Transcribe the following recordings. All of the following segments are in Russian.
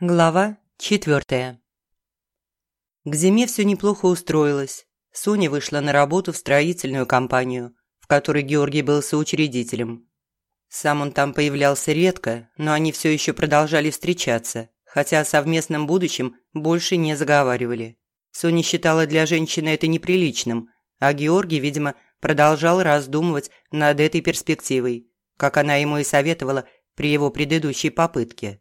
Глава четвертая. К зиме все неплохо устроилось. Соня вышла на работу в строительную компанию, в которой Георгий был соучредителем. Сам он там появлялся редко, но они все еще продолжали встречаться, хотя о совместном будущем больше не заговаривали. Соня считала для женщины это неприличным, а Георгий, видимо, продолжал раздумывать над этой перспективой, как она ему и советовала при его предыдущей попытке.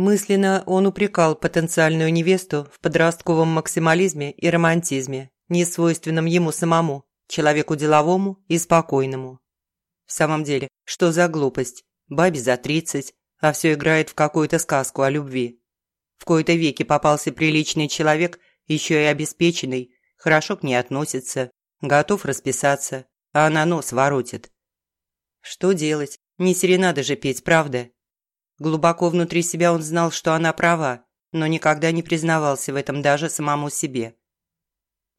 Мысленно он упрекал потенциальную невесту в подростковом максимализме и романтизме, не свойственном ему самому, человеку деловому и спокойному. В самом деле, что за глупость? Бабе за тридцать, а все играет в какую-то сказку о любви. В кои-то веки попался приличный человек, еще и обеспеченный, хорошо к ней относится, готов расписаться, а она нос воротит. Что делать? Не серенады же петь, правда? Глубоко внутри себя он знал, что она права, но никогда не признавался в этом даже самому себе.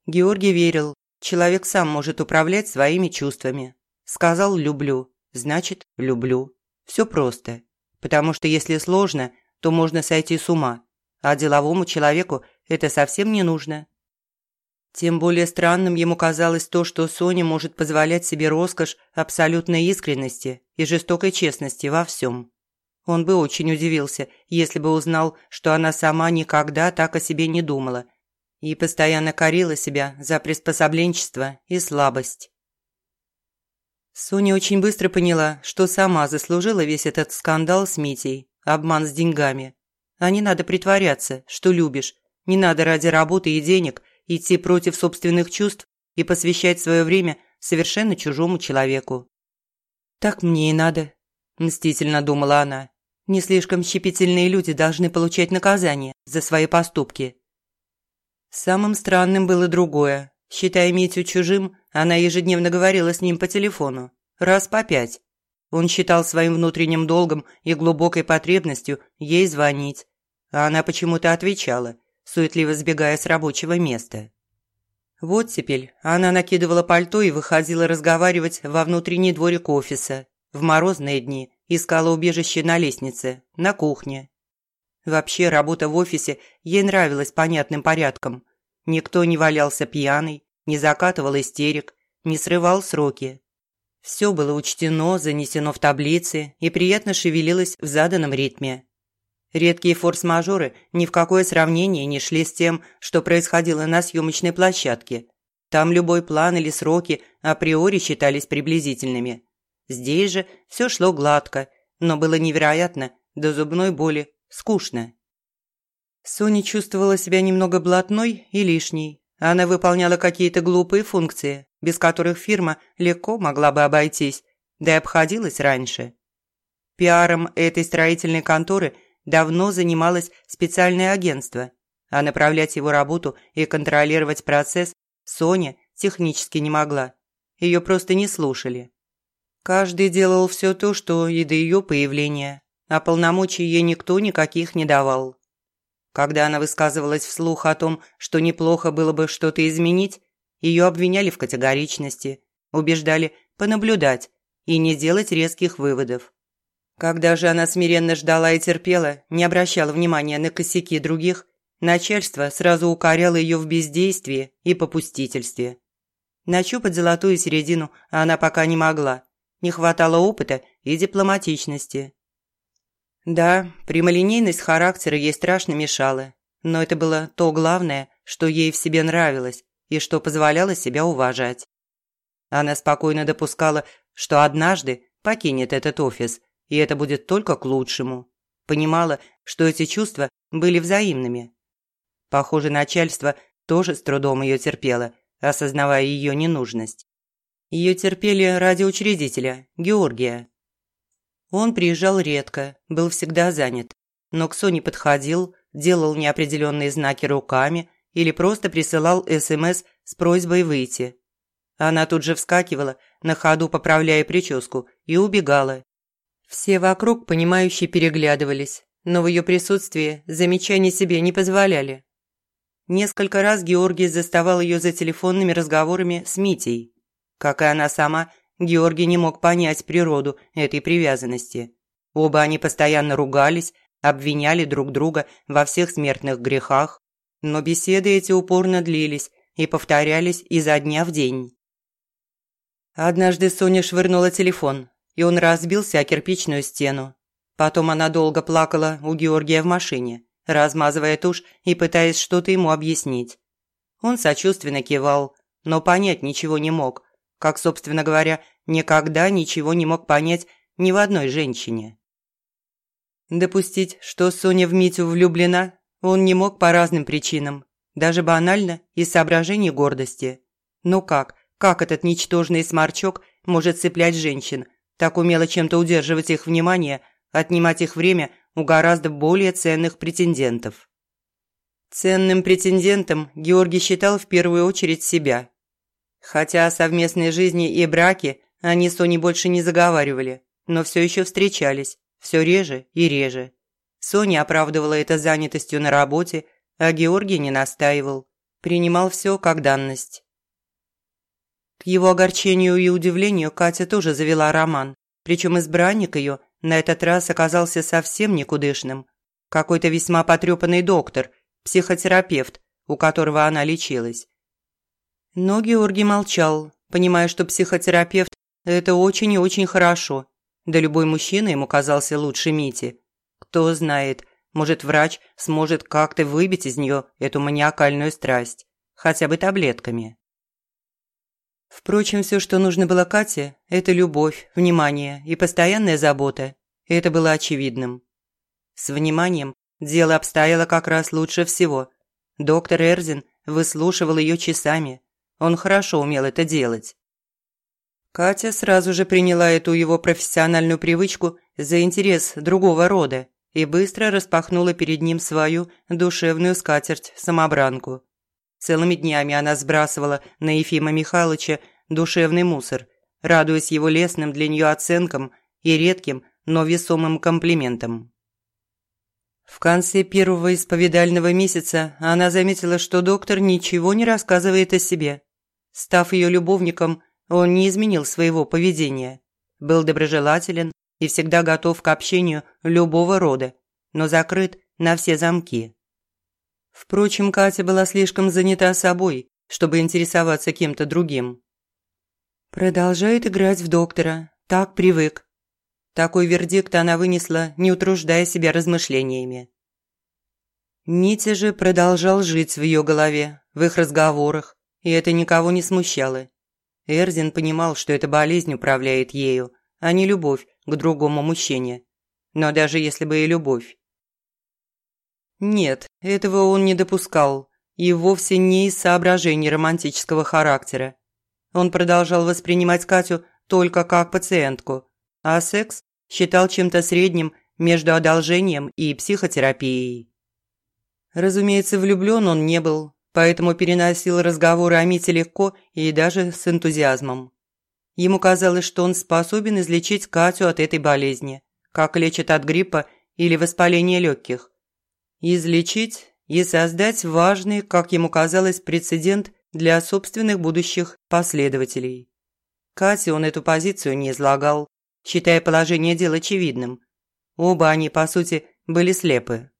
Георгий верил, человек сам может управлять своими чувствами. Сказал «люблю», значит «люблю». Все просто. Потому что если сложно, то можно сойти с ума, а деловому человеку это совсем не нужно. Тем более странным ему казалось то, что Соня может позволять себе роскошь абсолютной искренности и жестокой честности во всем. Он бы очень удивился, если бы узнал, что она сама никогда так о себе не думала и постоянно корила себя за приспособленчество и слабость. Соня очень быстро поняла, что сама заслужила весь этот скандал с Митей, обман с деньгами. А не надо притворяться, что любишь, не надо ради работы и денег идти против собственных чувств и посвящать свое время совершенно чужому человеку. «Так мне и надо», – мстительно думала она. Не слишком щепетильные люди должны получать наказание за свои поступки. Самым странным было другое. Считая Митю чужим, она ежедневно говорила с ним по телефону. Раз по пять. Он считал своим внутренним долгом и глубокой потребностью ей звонить. А она почему-то отвечала, суетливо сбегая с рабочего места. Вот теперь она накидывала пальто и выходила разговаривать во внутренний дворик офиса в морозные дни Искала убежище на лестнице, на кухне. Вообще, работа в офисе ей нравилась понятным порядком. Никто не валялся пьяный, не закатывал истерик, не срывал сроки. Все было учтено, занесено в таблицы и приятно шевелилось в заданном ритме. Редкие форс-мажоры ни в какое сравнение не шли с тем, что происходило на съемочной площадке. Там любой план или сроки априори считались приблизительными. Здесь же все шло гладко, но было невероятно, до зубной боли, скучно. Соня чувствовала себя немного блатной и лишней. Она выполняла какие-то глупые функции, без которых фирма легко могла бы обойтись, да и обходилась раньше. Пиаром этой строительной конторы давно занималось специальное агентство, а направлять его работу и контролировать процесс Соня технически не могла. Ее просто не слушали. Каждый делал все то, что и до ее появления, а полномочий ей никто никаких не давал. Когда она высказывалась вслух о том, что неплохо было бы что-то изменить, ее обвиняли в категоричности, убеждали понаблюдать и не делать резких выводов. Когда же она смиренно ждала и терпела, не обращала внимания на косяки других, начальство сразу укоряло ее в бездействии и попустительстве. Нащупать золотую середину она пока не могла, не хватало опыта и дипломатичности. Да, прямолинейность характера ей страшно мешала, но это было то главное, что ей в себе нравилось и что позволяло себя уважать. Она спокойно допускала, что однажды покинет этот офис, и это будет только к лучшему. Понимала, что эти чувства были взаимными. Похоже, начальство тоже с трудом ее терпело, осознавая ее ненужность. Ее терпели ради учредителя, Георгия. Он приезжал редко, был всегда занят, но к Соне подходил, делал неопределенные знаки руками или просто присылал СМС с просьбой выйти. Она тут же вскакивала, на ходу поправляя прическу, и убегала. Все вокруг, понимающие, переглядывались, но в ее присутствии замечаний себе не позволяли. Несколько раз Георгий заставал ее за телефонными разговорами с Митей. Как и она сама, Георгий не мог понять природу этой привязанности. Оба они постоянно ругались, обвиняли друг друга во всех смертных грехах, но беседы эти упорно длились и повторялись изо дня в день. Однажды Соня швырнула телефон, и он разбился о кирпичную стену. Потом она долго плакала у Георгия в машине, размазывая тушь и пытаясь что-то ему объяснить. Он сочувственно кивал, но понять ничего не мог, как, собственно говоря, никогда ничего не мог понять ни в одной женщине. Допустить, что Соня в Митю влюблена, он не мог по разным причинам, даже банально из соображений гордости. Но как, как этот ничтожный сморчок может цеплять женщин, так умело чем-то удерживать их внимание, отнимать их время у гораздо более ценных претендентов? Ценным претендентом Георгий считал в первую очередь себя. Хотя о совместной жизни и браке они с Соней больше не заговаривали, но все еще встречались, все реже и реже. Соня оправдывала это занятостью на работе, а Георгий не настаивал, принимал все как данность. К его огорчению и удивлению Катя тоже завела роман, причем избранник ее на этот раз оказался совсем никудышным. Какой-то весьма потрепанный доктор, психотерапевт, у которого она лечилась. Но Георгий молчал, понимая, что психотерапевт – это очень и очень хорошо. Да любой мужчина ему казался лучше Мити. Кто знает, может врач сможет как-то выбить из нее эту маниакальную страсть, хотя бы таблетками. Впрочем, все, что нужно было Кате, это любовь, внимание и постоянная забота. Это было очевидным. С вниманием дело обстояло как раз лучше всего. Доктор Эрзин выслушивал ее часами. Он хорошо умел это делать. Катя сразу же приняла эту его профессиональную привычку за интерес другого рода и быстро распахнула перед ним свою душевную скатерть-самобранку. Целыми днями она сбрасывала на Ефима Михайловича душевный мусор, радуясь его лестным для нее оценкам и редким, но весомым комплиментам. В конце первого исповедального месяца она заметила, что доктор ничего не рассказывает о себе. Став ее любовником, он не изменил своего поведения. Был доброжелателен и всегда готов к общению любого рода, но закрыт на все замки. Впрочем, Катя была слишком занята собой, чтобы интересоваться кем-то другим. Продолжает играть в доктора, так привык. Такой вердикт она вынесла, не утруждая себя размышлениями. Митя же продолжал жить в ее голове, в их разговорах, и это никого не смущало. Эрзин понимал, что эта болезнь управляет ею, а не любовь к другому мужчине. Но даже если бы и любовь, нет, этого он не допускал, и вовсе не из соображений романтического характера. Он продолжал воспринимать Катю только как пациентку, а секс считал чем-то средним между одолжением и психотерапией. Разумеется, влюблен он не был, поэтому переносил разговоры о Мите легко и даже с энтузиазмом. Ему казалось, что он способен излечить Катю от этой болезни, как лечат от гриппа или воспаления легких излечить и создать важный, как ему казалось, прецедент для собственных будущих последователей. Кате он эту позицию не излагал, считая положение дел очевидным. Оба они, по сути, были слепы.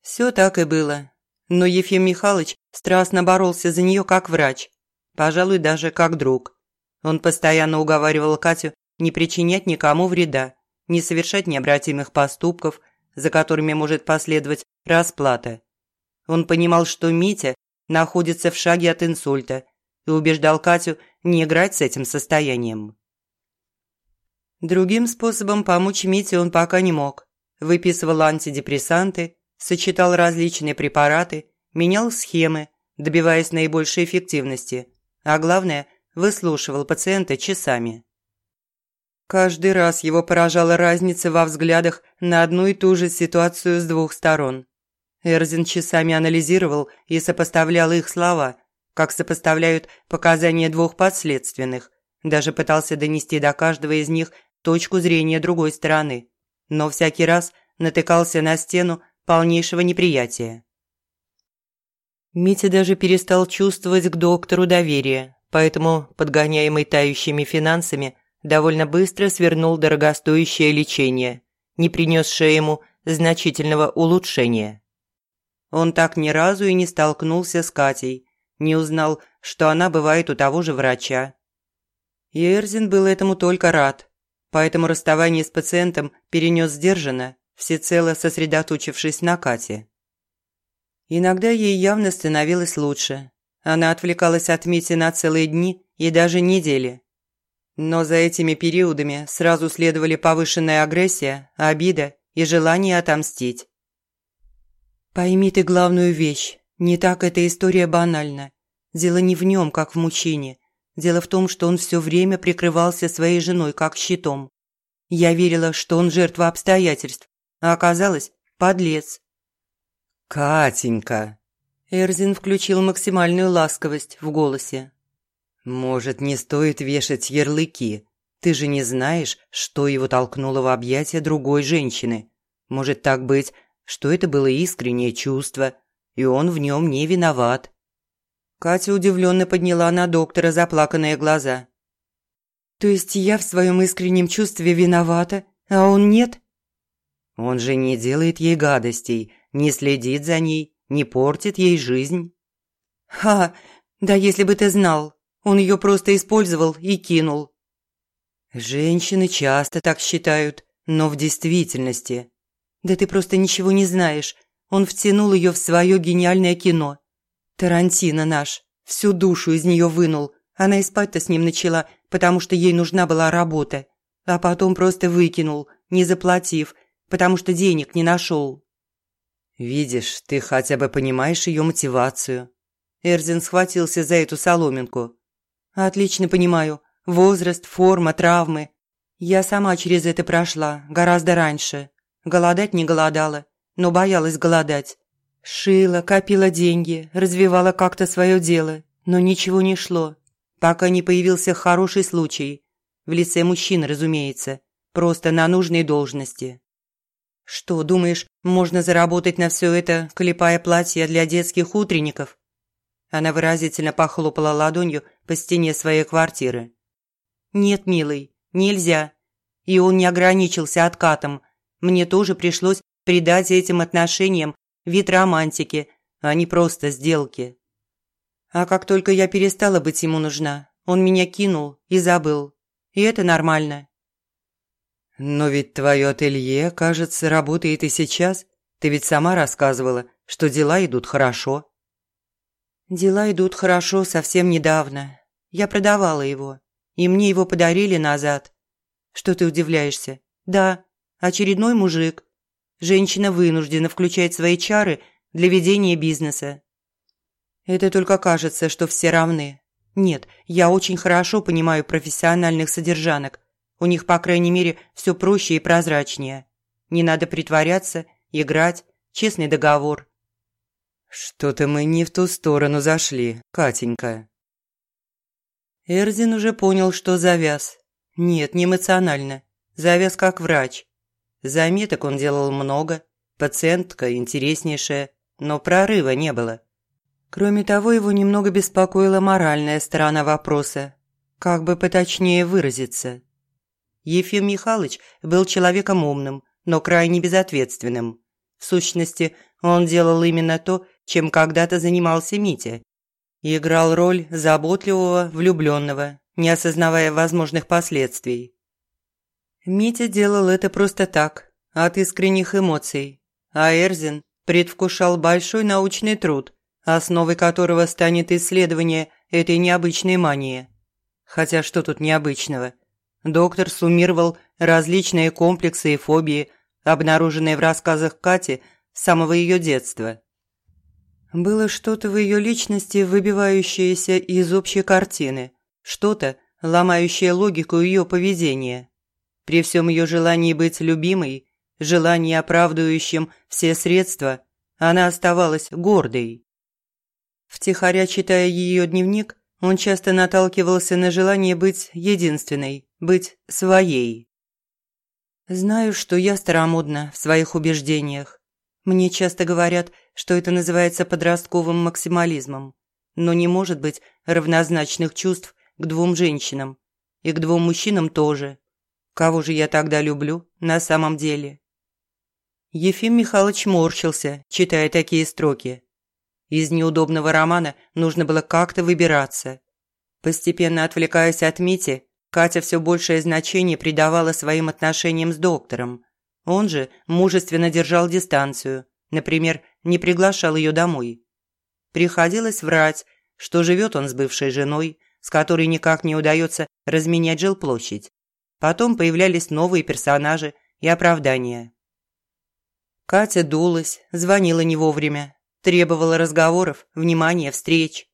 Все так и было. Но Ефим Михайлович страстно боролся за нее как врач, пожалуй, даже как друг. Он постоянно уговаривал Катю не причинять никому вреда, не совершать необратимых поступков – за которыми может последовать расплата. Он понимал, что Митя находится в шаге от инсульта и убеждал Катю не играть с этим состоянием. Другим способом помочь Мите он пока не мог. Выписывал антидепрессанты, сочетал различные препараты, менял схемы, добиваясь наибольшей эффективности, а главное – выслушивал пациента часами. Каждый раз его поражала разница во взглядах на одну и ту же ситуацию с двух сторон. Эрзин часами анализировал и сопоставлял их слова, как сопоставляют показания двух подследственных. Даже пытался донести до каждого из них точку зрения другой стороны, но всякий раз натыкался на стену полнейшего неприятия. Митя даже перестал чувствовать к доктору доверие, поэтому, подгоняемый тающими финансами, довольно быстро свернул дорогостоящее лечение не принесшая ему значительного улучшения. Он так ни разу и не столкнулся с Катей, не узнал, что она бывает у того же врача. И Эрзин был этому только рад, поэтому расставание с пациентом перенес сдержанно, всецело сосредоточившись на Кате. Иногда ей явно становилось лучше. Она отвлекалась от Мити на целые дни и даже недели. Но за этими периодами сразу следовали повышенная агрессия, обида и желание отомстить. «Пойми ты главную вещь. Не так эта история банальна. Дело не в нем, как в мужчине. Дело в том, что он все время прикрывался своей женой как щитом. Я верила, что он жертва обстоятельств, а оказалось – подлец. «Катенька!» Эрзин включил максимальную ласковость в голосе. «Может, не стоит вешать ярлыки? Ты же не знаешь, что его толкнуло в объятия другой женщины. Может так быть, что это было искреннее чувство, и он в нем не виноват. Катя удивленно подняла на доктора заплаканные глаза. «То есть я в своем искреннем чувстве виновата, а он нет?» «Он же не делает ей гадостей, не следит за ней, не портит ей жизнь». «Ха, да если бы ты знал, он ее просто использовал и кинул». «Женщины часто так считают, но в действительности...» Да ты просто ничего не знаешь. Он втянул ее в свое гениальное кино. Тарантино наш. Всю душу из нее вынул. Она и спать-то с ним начала, потому что ей нужна была работа. А потом просто выкинул, не заплатив, потому что денег не нашел. «Видишь, ты хотя бы понимаешь ее мотивацию». Эрзин схватился за эту соломинку. «Отлично понимаю. Возраст, форма, травмы. Я сама через это прошла, гораздо раньше. Голодать не голодала, но боялась голодать. Шила, копила деньги, развивала как-то свое дело, но ничего не шло, пока не появился хороший случай. В лице мужчины, разумеется, просто на нужной должности. Что, думаешь, можно заработать на все это, клепая платья для детских утренников? Она выразительно похлопала ладонью по стене своей квартиры. «Нет, милый, нельзя». И он не ограничился откатом, мне тоже пришлось придать этим отношениям вид романтики, а не просто сделки. А как только я перестала быть ему нужна, он меня кинул и забыл. И это нормально. «Но ведь твое ателье, кажется, работает и сейчас. Ты ведь сама рассказывала, что дела идут хорошо». «Дела идут хорошо совсем недавно. Я продавала его, и мне его подарили назад. Что ты удивляешься? Да, очередной мужик. Женщина вынуждена включать свои чары для ведения бизнеса. Это только кажется, что все равны. Нет, я очень хорошо понимаю профессиональных содержанок. У них, по крайней мере, все проще и прозрачнее. Не надо притворяться, играть, честный договор. Что-то мы не в ту сторону зашли, Катенька. Эрзин уже понял, что завяз. Нет, не эмоционально. Завяз как врач. Заметок он делал много, пациентка интереснейшая, но прорыва не было. Кроме того, его немного беспокоила моральная сторона вопроса. Как бы поточнее выразиться. Ефим Михайлович был человеком умным, но крайне безответственным. В сущности, он делал именно то, чем когда-то занимался Митя. Играл роль заботливого влюбленного, не осознавая возможных последствий. Митя делал это просто так, от искренних эмоций, а Эрзин предвкушал большой научный труд, основой которого станет исследование этой необычной мании. Хотя что тут необычного? Доктор суммировал различные комплексы и фобии, обнаруженные в рассказах Кати с самого ее детства. Было что-то в ее личности, выбивающееся из общей картины, что-то, ломающее логику ее поведения. При всем ее желании быть любимой, желании, оправдывающем все средства, она оставалась гордой. Втихаря читая ее дневник, он часто наталкивался на желание быть единственной, быть своей. Знаю, что я старомодна в своих убеждениях. Мне часто говорят, что это называется подростковым максимализмом. Но не может быть равнозначных чувств к двум женщинам. И к двум мужчинам тоже. Кого же я тогда люблю на самом деле? Ефим Михайлович морщился, читая такие строки. Из неудобного романа нужно было как-то выбираться. Постепенно отвлекаясь от Мити, Катя все большее значение придавала своим отношениям с доктором. Он же мужественно держал дистанцию, например, не приглашал ее домой. Приходилось врать, что живет он с бывшей женой, с которой никак не удается разменять жилплощадь. Потом появлялись новые персонажи и оправдания. Катя дулась, звонила не вовремя, требовала разговоров, внимания, встреч.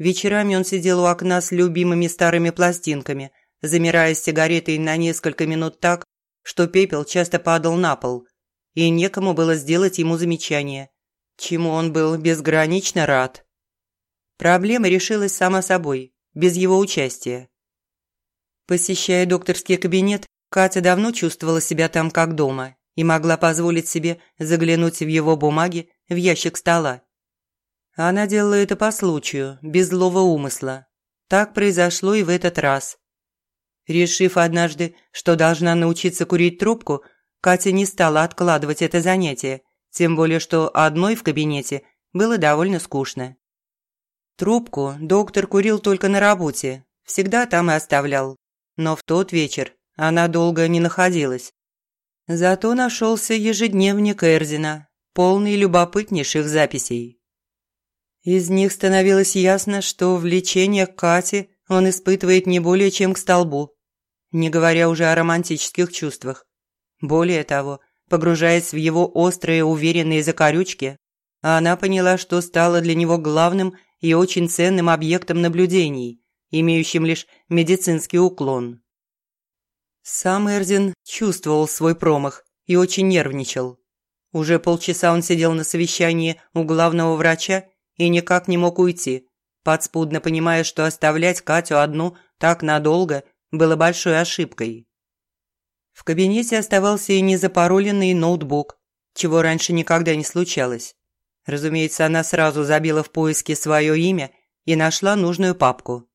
Вечерами он сидел у окна с любимыми старыми пластинками, замирая с сигаретой на несколько минут так, что пепел часто падал на пол, и некому было сделать ему замечание, чему он был безгранично рад. Проблема решилась сама собой, без его участия. Посещая докторский кабинет, Катя давно чувствовала себя там как дома и могла позволить себе заглянуть в его бумаги в ящик стола. Она делала это по случаю, без злого умысла. Так произошло и в этот раз. Решив однажды, что должна научиться курить трубку, Катя не стала откладывать это занятие, тем более что одной в кабинете было довольно скучно. Трубку доктор курил только на работе, всегда там и оставлял. Но в тот вечер она долго не находилась. Зато нашелся ежедневник Эрзина, полный любопытнейших записей. Из них становилось ясно, что влечение к Кате он испытывает не более чем к столбу, не говоря уже о романтических чувствах. Более того, погружаясь в его острые уверенные закорючки, она поняла, что стала для него главным и очень ценным объектом наблюдений, имеющим лишь медицинский уклон. Сам Эрзин чувствовал свой промах и очень нервничал. Уже полчаса он сидел на совещании у главного врача и никак не мог уйти, подспудно понимая, что оставлять Катю одну так надолго было большой ошибкой. В кабинете оставался и незапароленный ноутбук, чего раньше никогда не случалось. Разумеется, она сразу забила в поиске свое имя и нашла нужную папку.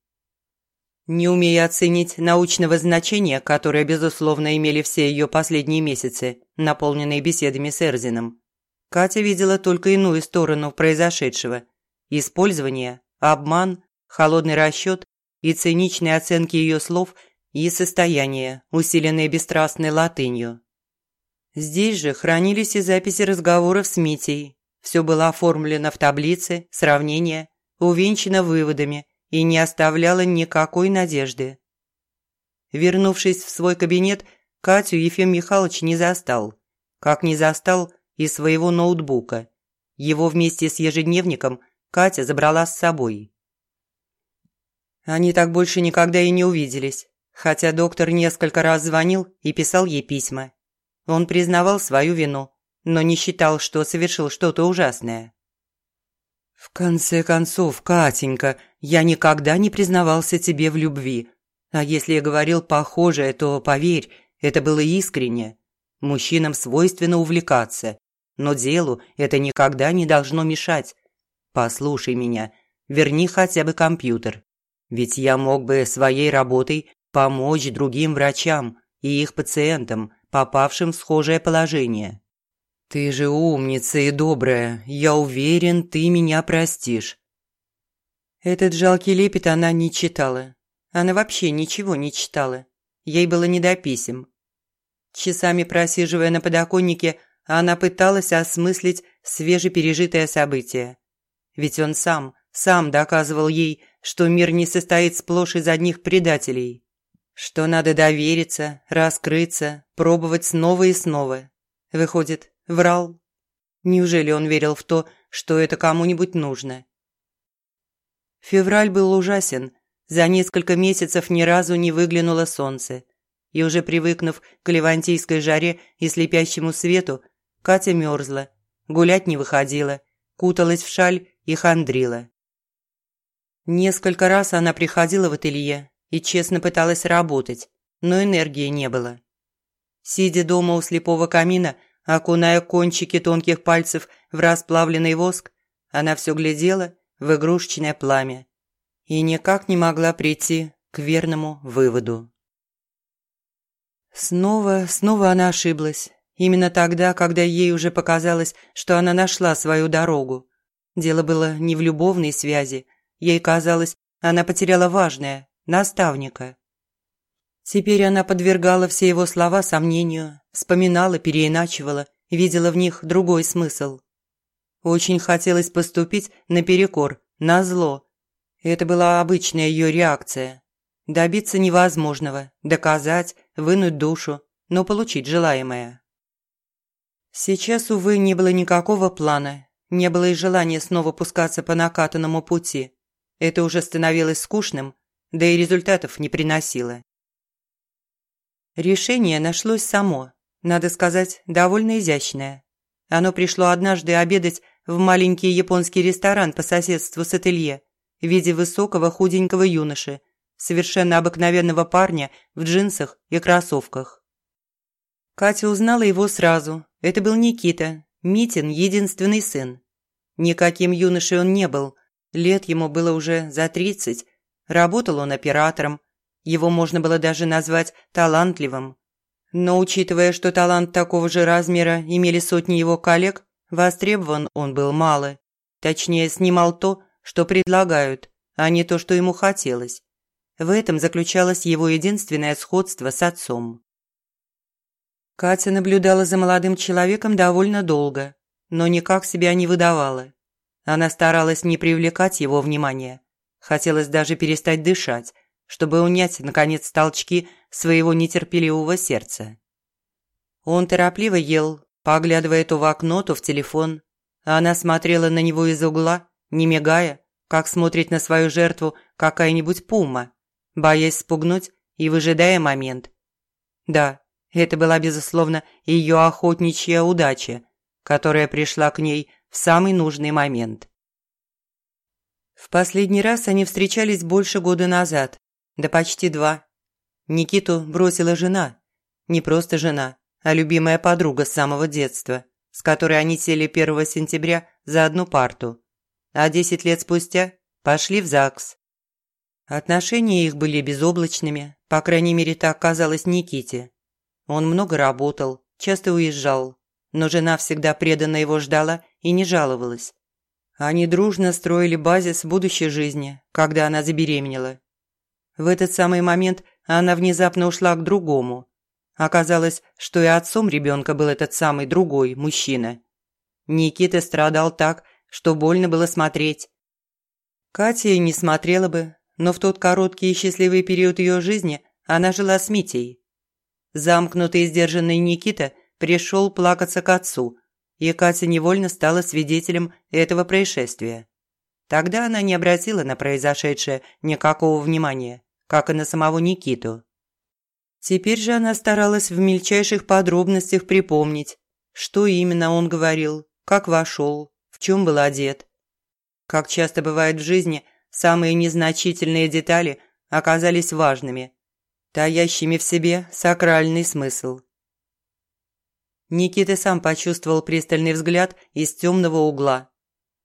Не умея оценить научного значения, которое, безусловно, имели все ее последние месяцы, наполненные беседами с Эрзином, Катя видела только иную сторону произошедшего – использование, обман, холодный расчет и циничные оценки ее слов и состояния, усиленные бесстрастной латынью. Здесь же хранились и записи разговоров с Митей. Все было оформлено в таблице, сравнения, увенчано выводами и не оставляло никакой надежды. Вернувшись в свой кабинет, Катю Ефим Михайлович не застал. Как не застал и своего ноутбука. Его вместе с ежедневником Катя забрала с собой. Они так больше никогда и не увиделись, хотя доктор несколько раз звонил и писал ей письма. Он признавал свою вину, но не считал, что совершил что-то ужасное. «В конце концов, Катенька, я никогда не признавался тебе в любви. А если я говорил похожее, то, поверь, это было искренне. Мужчинам свойственно увлекаться, но делу это никогда не должно мешать. Послушай меня, верни хотя бы компьютер. Ведь я мог бы своей работой помочь другим врачам и их пациентам, попавшим в схожее положение. Ты же умница и добрая, я уверен, ты меня простишь. Этот жалкий лепет она не читала. Она вообще ничего не читала. Ей было не до писем. Часами просиживая на подоконнике, она пыталась осмыслить свежепережитое событие. Ведь он сам, сам доказывал ей, что мир не состоит сплошь из одних предателей. Что надо довериться, раскрыться, пробовать снова и снова. Выходит, врал. Неужели он верил в то, что это кому-нибудь нужно? Февраль был ужасен. За несколько месяцев ни разу не выглянуло солнце. И уже привыкнув к левантийской жаре и слепящему свету, Катя мерзла, гулять не выходила, куталась в шаль и хандрила. Несколько раз она приходила в ателье и честно пыталась работать, но энергии не было. Сидя дома у слепого камина, окуная кончики тонких пальцев в расплавленный воск, она все глядела в игрушечное пламя и никак не могла прийти к верному выводу. Снова, снова она ошиблась Именно тогда, когда ей уже показалось, что она нашла свою дорогу. Дело было не в любовной связи. Ей казалось, она потеряла важное – наставника. Теперь она подвергала все его слова сомнению, вспоминала, переиначивала, видела в них другой смысл. Очень хотелось поступить наперекор, назло. Это была обычная ее реакция. Добиться невозможного, доказать, вынуть душу, но получить желаемое. Сейчас, увы, не было никакого плана, не было и желания снова пускаться по накатанному пути. Это уже становилось скучным, да и результатов не приносило. Решение нашлось само, надо сказать, довольно изящное. Оно пришло однажды обедать в маленький японский ресторан по соседству с ателье в виде высокого худенького юноши, совершенно обыкновенного парня в джинсах и кроссовках. Катя узнала его сразу. Это был Никита, Митин единственный сын. Никаким юношей он не был. Лет ему было уже за тридцать. Работал он оператором. Его можно было даже назвать талантливым. Но учитывая, что талант такого же размера имели сотни его коллег, востребован он был мало. Точнее, снимал то, что предлагают, а не то, что ему хотелось. В этом заключалось его единственное сходство с отцом. Катя наблюдала за молодым человеком довольно долго, но никак себя не выдавала. Она старалась не привлекать его внимания. Хотелось даже перестать дышать, чтобы унять, наконец, толчки своего нетерпеливого сердца. Он торопливо ел, поглядывая то в окно, то в телефон. Она смотрела на него из угла, не мигая, как смотрит на свою жертву какая-нибудь пума, боясь спугнуть и выжидая момент. Да, это была, безусловно, ее охотничья удача, которая пришла к ней в самый нужный момент. В последний раз они встречались больше года назад, да почти два. Никиту бросила жена. Не просто жена, а любимая подруга с самого детства, с которой они сели 1 сентября за одну парту. А десять лет спустя пошли в ЗАГС. Отношения их были безоблачными, по крайней мере так казалось Никите. Он много работал, часто уезжал, но жена всегда преданно его ждала и не жаловалась. Они дружно строили базис будущей жизни, когда она забеременела. В этот самый момент она внезапно ушла к другому. Оказалось, что и отцом ребенка был этот самый другой мужчина. Никита страдал так, что больно было смотреть. Катя не смотрела бы, но в тот короткий и счастливый период ее жизни она жила с Митей. Замкнутый и сдержанный Никита пришел плакаться к отцу, и Катя невольно стала свидетелем этого происшествия. Тогда она не обратила на произошедшее никакого внимания, как и на самого Никиту. Теперь же она старалась в мельчайших подробностях припомнить, что именно он говорил, как вошел, в чем был одет. Как часто бывает в жизни, самые незначительные детали оказались важными, таящими в себе сакральный смысл. Никита сам почувствовал пристальный взгляд из темного угла.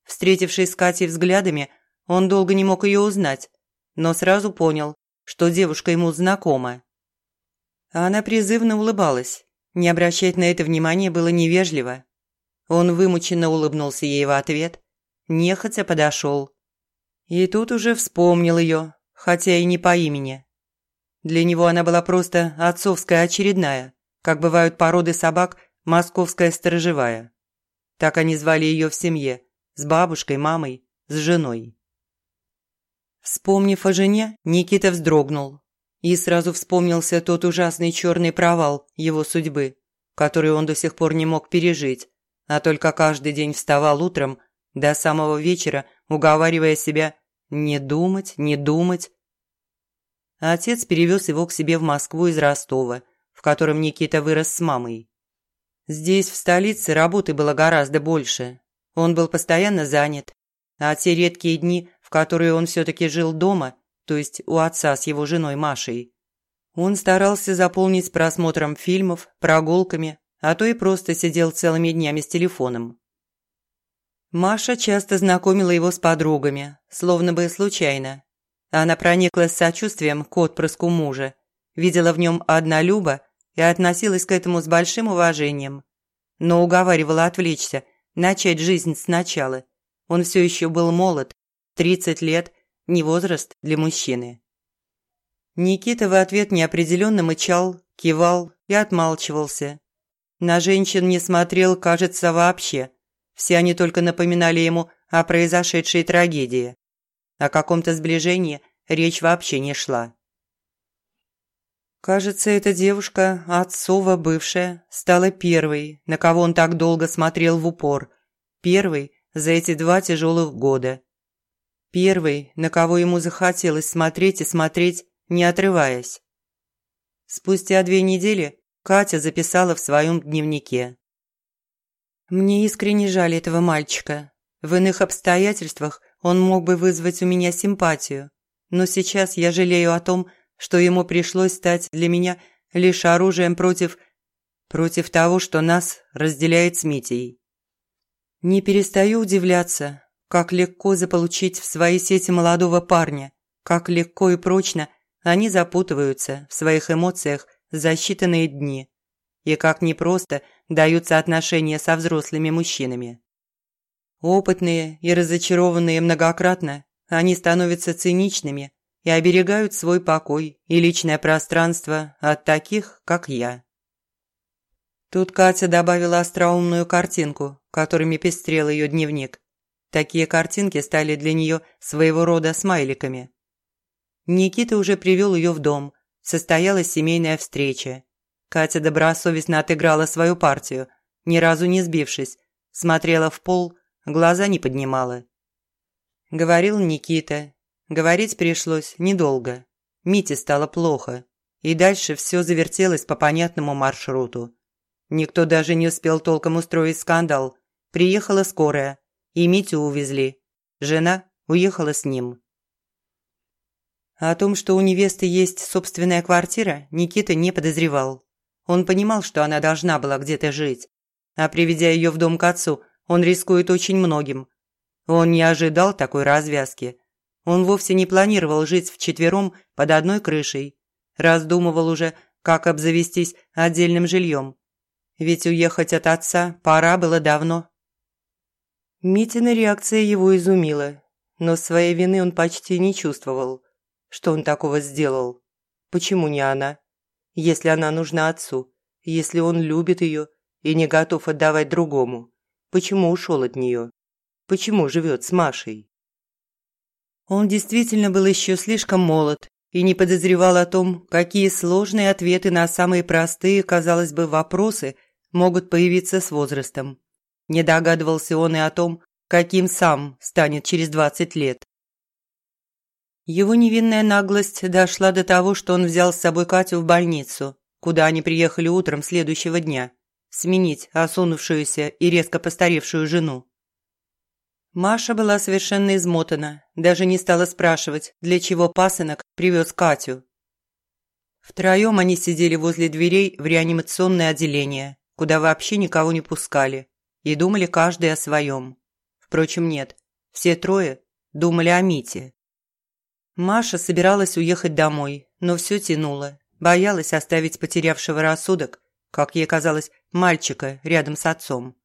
Встретившись с Катей взглядами, он долго не мог ее узнать, но сразу понял, что девушка ему знакома. Она призывно улыбалась. Не обращать на это внимания было невежливо. Он вымученно улыбнулся ей в ответ, нехотя подошел. И тут уже вспомнил ее, хотя и не по имени. Для него она была просто отцовская очередная, как бывают породы собак московская сторожевая. Так они звали ее в семье, с бабушкой, мамой, с женой. Вспомнив о жене, Никита вздрогнул. И сразу вспомнился тот ужасный черный провал его судьбы, который он до сих пор не мог пережить, а только каждый день вставал утром до самого вечера, уговаривая себя не думать, не думать, отец перевез его к себе в Москву из Ростова, в котором Никита вырос с мамой. Здесь, в столице, работы было гораздо больше. Он был постоянно занят, а те редкие дни, в которые он все-таки жил дома, то есть у отца с его женой Машей, он старался заполнить просмотром фильмов, прогулками, а то и просто сидел целыми днями с телефоном. Маша часто знакомила его с подругами, словно бы случайно, она прониклась сочувствием к отпрыску мужа, видела в нем однолюба и относилась к этому с большим уважением. Но уговаривала отвлечься, начать жизнь сначала. Он все еще был молод, 30 лет – не возраст для мужчины. Никита в ответ неопределенно мычал, кивал и отмалчивался. На женщин не смотрел, кажется, вообще. Все они только напоминали ему о произошедшей трагедии. О каком-то сближении речь вообще не шла. Кажется, эта девушка, отцова бывшая, стала первой, на кого он так долго смотрел в упор. Первой за эти два тяжелых года. Первой, на кого ему захотелось смотреть и смотреть, не отрываясь. Спустя две недели Катя записала в своем дневнике. «Мне искренне жаль этого мальчика. В иных обстоятельствах он мог бы вызвать у меня симпатию. Но сейчас я жалею о том, что ему пришлось стать для меня лишь оружием против... против того, что нас разделяет с Митей. Не перестаю удивляться, как легко заполучить в свои сети молодого парня, как легко и прочно они запутываются в своих эмоциях за считанные дни, и как непросто даются отношения со взрослыми мужчинами. Опытные и разочарованные многократно, они становятся циничными и оберегают свой покой и личное пространство от таких, как я. Тут Катя добавила остроумную картинку, которыми пестрел ее дневник. Такие картинки стали для нее своего рода смайликами. Никита уже привел ее в дом, состоялась семейная встреча. Катя добросовестно отыграла свою партию, ни разу не сбившись, смотрела в пол глаза не поднимала. Говорил Никита. Говорить пришлось недолго. Мите стало плохо, и дальше все завертелось по понятному маршруту. Никто даже не успел толком устроить скандал. Приехала скорая, и Митю увезли. Жена уехала с ним. О том, что у невесты есть собственная квартира, Никита не подозревал. Он понимал, что она должна была где-то жить. А приведя ее в дом к отцу, он рискует очень многим. Он не ожидал такой развязки. Он вовсе не планировал жить вчетвером под одной крышей. Раздумывал уже, как обзавестись отдельным жильем. Ведь уехать от отца пора было давно. Митина реакция его изумила, но своей вины он почти не чувствовал. Что он такого сделал? Почему не она? Если она нужна отцу, если он любит ее и не готов отдавать другому. Почему ушел от нее? Почему живет с Машей? Он действительно был еще слишком молод и не подозревал о том, какие сложные ответы на самые простые, казалось бы, вопросы могут появиться с возрастом. Не догадывался он и о том, каким сам станет через 20 лет. Его невинная наглость дошла до того, что он взял с собой Катю в больницу, куда они приехали утром следующего дня сменить осунувшуюся и резко постаревшую жену. Маша была совершенно измотана, даже не стала спрашивать, для чего пасынок привез Катю. Втроем они сидели возле дверей в реанимационное отделение, куда вообще никого не пускали, и думали каждый о своем. Впрочем, нет, все трое думали о Мите. Маша собиралась уехать домой, но все тянуло, боялась оставить потерявшего рассудок как ей казалось, мальчика рядом с отцом.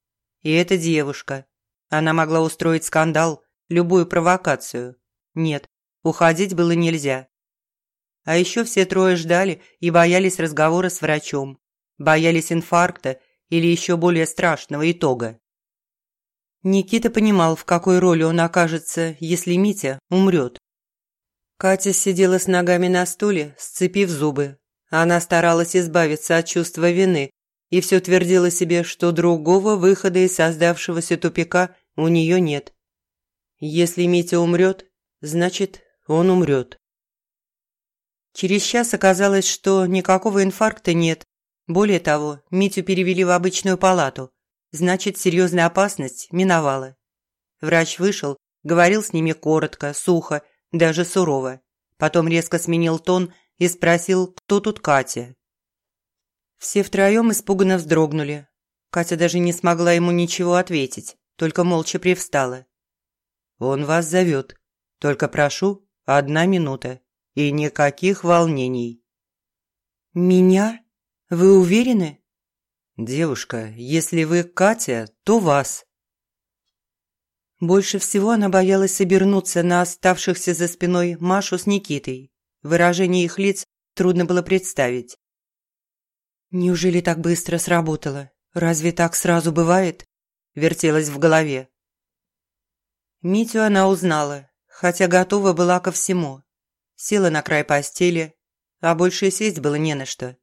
И эта девушка. Она могла устроить скандал, любую провокацию. Нет, уходить было нельзя. А еще все трое ждали и боялись разговора с врачом. Боялись инфаркта или еще более страшного итога. Никита понимал, в какой роли он окажется, если Митя умрет. Катя сидела с ногами на стуле, сцепив зубы, она старалась избавиться от чувства вины и все твердила себе, что другого выхода из создавшегося тупика у нее нет. Если Митя умрет, значит, он умрет. Через час оказалось, что никакого инфаркта нет. Более того, Митю перевели в обычную палату. Значит, серьезная опасность миновала. Врач вышел, говорил с ними коротко, сухо, даже сурово. Потом резко сменил тон – и спросил, кто тут Катя. Все втроем испуганно вздрогнули. Катя даже не смогла ему ничего ответить, только молча привстала. «Он вас зовет. Только прошу, одна минута. И никаких волнений». «Меня?» Вы уверены?» «Девушка, если вы Катя, то вас». Больше всего она боялась обернуться на оставшихся за спиной Машу с Никитой. Выражение их лиц трудно было представить. «Неужели так быстро сработало? Разве так сразу бывает?» Вертелась в голове. Митю она узнала, хотя готова была ко всему. Села на край постели, а больше сесть было не на что.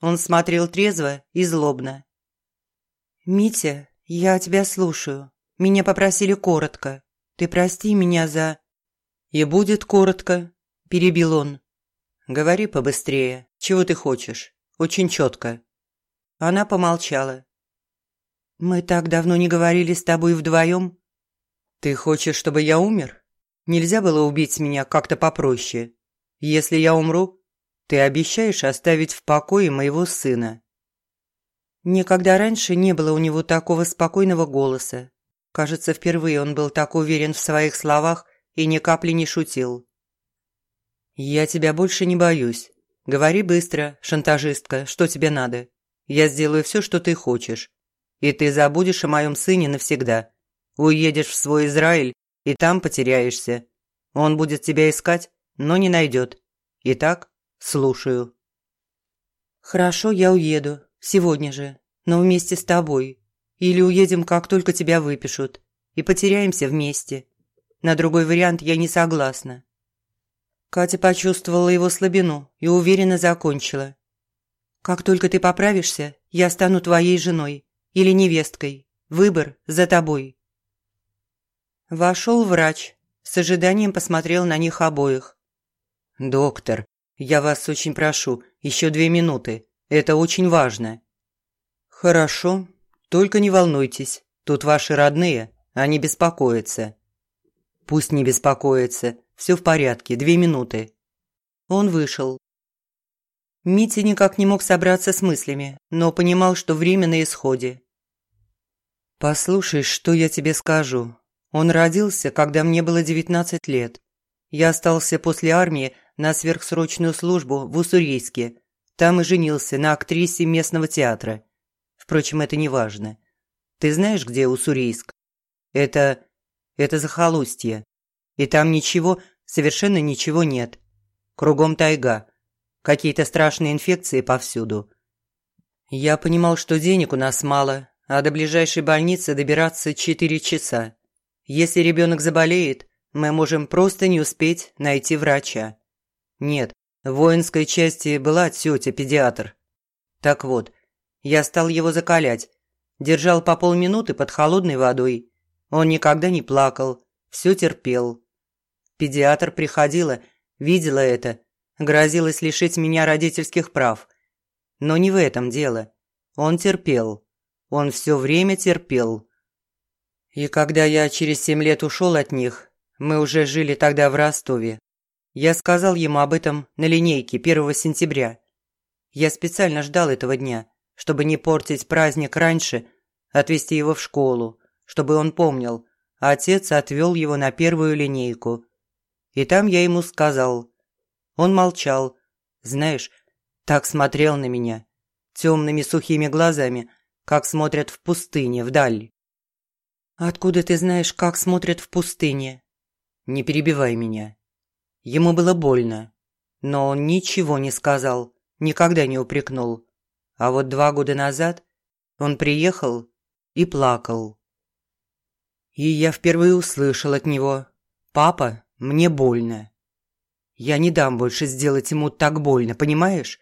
Он смотрел трезво и злобно. «Митя, я тебя слушаю. Меня попросили коротко. Ты прости меня за...» «И будет коротко», – перебил он. «Говори побыстрее. Чего ты хочешь? Очень четко». Она помолчала. «Мы так давно не говорили с тобой вдвоем». «Ты хочешь, чтобы я умер? Нельзя было убить меня как-то попроще. Если я умру, ты обещаешь оставить в покое моего сына». Никогда раньше не было у него такого спокойного голоса. Кажется, впервые он был так уверен в своих словах и ни капли не шутил. «Я тебя больше не боюсь. Говори быстро, шантажистка, что тебе надо. Я сделаю все, что ты хочешь. И ты забудешь о моем сыне навсегда. Уедешь в свой Израиль и там потеряешься. Он будет тебя искать, но не найдет. Итак, слушаю». «Хорошо, я уеду. Сегодня же. Но вместе с тобой. Или уедем, как только тебя выпишут. И потеряемся вместе. На другой вариант я не согласна». Катя почувствовала его слабину и уверенно закончила. «Как только ты поправишься, я стану твоей женой или невесткой. Выбор за тобой». Вошел врач, с ожиданием посмотрел на них обоих. «Доктор, я вас очень прошу, еще две минуты. Это очень важно». «Хорошо, только не волнуйтесь. Тут ваши родные, они беспокоятся». «Пусть не беспокоятся. Все в порядке, две минуты». Он вышел. Митя никак не мог собраться с мыслями, но понимал, что время на исходе. «Послушай, что я тебе скажу. Он родился, когда мне было 19 лет. Я остался после армии на сверхсрочную службу в Уссурийске. Там и женился на актрисе местного театра. Впрочем, это не важно. Ты знаешь, где Уссурийск? Это... это захолустье. И там ничего, совершенно ничего нет. Кругом тайга. Какие-то страшные инфекции повсюду. Я понимал, что денег у нас мало, а до ближайшей больницы добираться четыре часа. Если ребенок заболеет, мы можем просто не успеть найти врача. Нет, в воинской части была тетя-педиатр. Так вот, я стал его закалять. Держал по полминуты под холодной водой. Он никогда не плакал, все терпел. Педиатр приходила, видела это, грозилась лишить меня родительских прав. Но не в этом дело. Он терпел. Он все время терпел. И когда я через семь лет ушел от них, мы уже жили тогда в Ростове. Я сказал ему об этом на линейке 1 сентября. Я специально ждал этого дня, чтобы не портить праздник раньше, отвезти его в школу, чтобы он помнил. отец отвел его на первую линейку. И там я ему сказал. Он молчал. Знаешь, так смотрел на меня. Темными сухими глазами, как смотрят в пустыне вдаль. «Откуда ты знаешь, как смотрят в пустыне?» «Не перебивай меня». Ему было больно, но он ничего не сказал, никогда не упрекнул. А вот два года назад он приехал и плакал. И я впервые услышал от него «Папа, мне больно». Я не дам больше сделать ему так больно, понимаешь?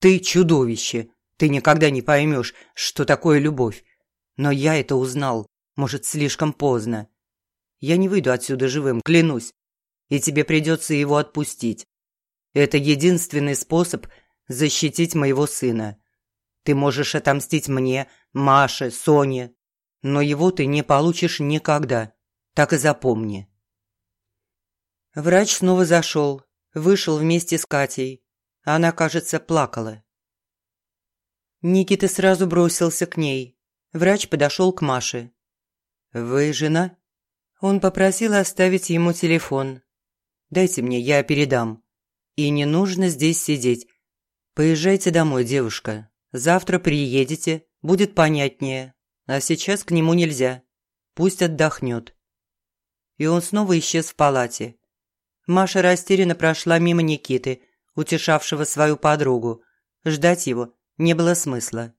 Ты чудовище, ты никогда не поймешь, что такое любовь. Но я это узнал, может, слишком поздно. Я не выйду отсюда живым, клянусь. И тебе придется его отпустить. Это единственный способ защитить моего сына. Ты можешь отомстить мне, Маше, Соне, но его ты не получишь никогда. Так и запомни. Врач снова зашел, вышел вместе с Катей. Она, кажется, плакала. Никита сразу бросился к ней. Врач подошел к Маше. «Вы жена?» Он попросил оставить ему телефон. «Дайте мне, я передам. И не нужно здесь сидеть. Поезжайте домой, девушка. Завтра приедете, будет понятнее. А сейчас к нему нельзя. Пусть отдохнет». И он снова исчез в палате. Маша растерянно прошла мимо Никиты, утешавшего свою подругу. Ждать его не было смысла.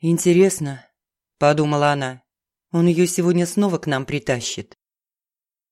«Интересно», – подумала она, – «он ее сегодня снова к нам притащит».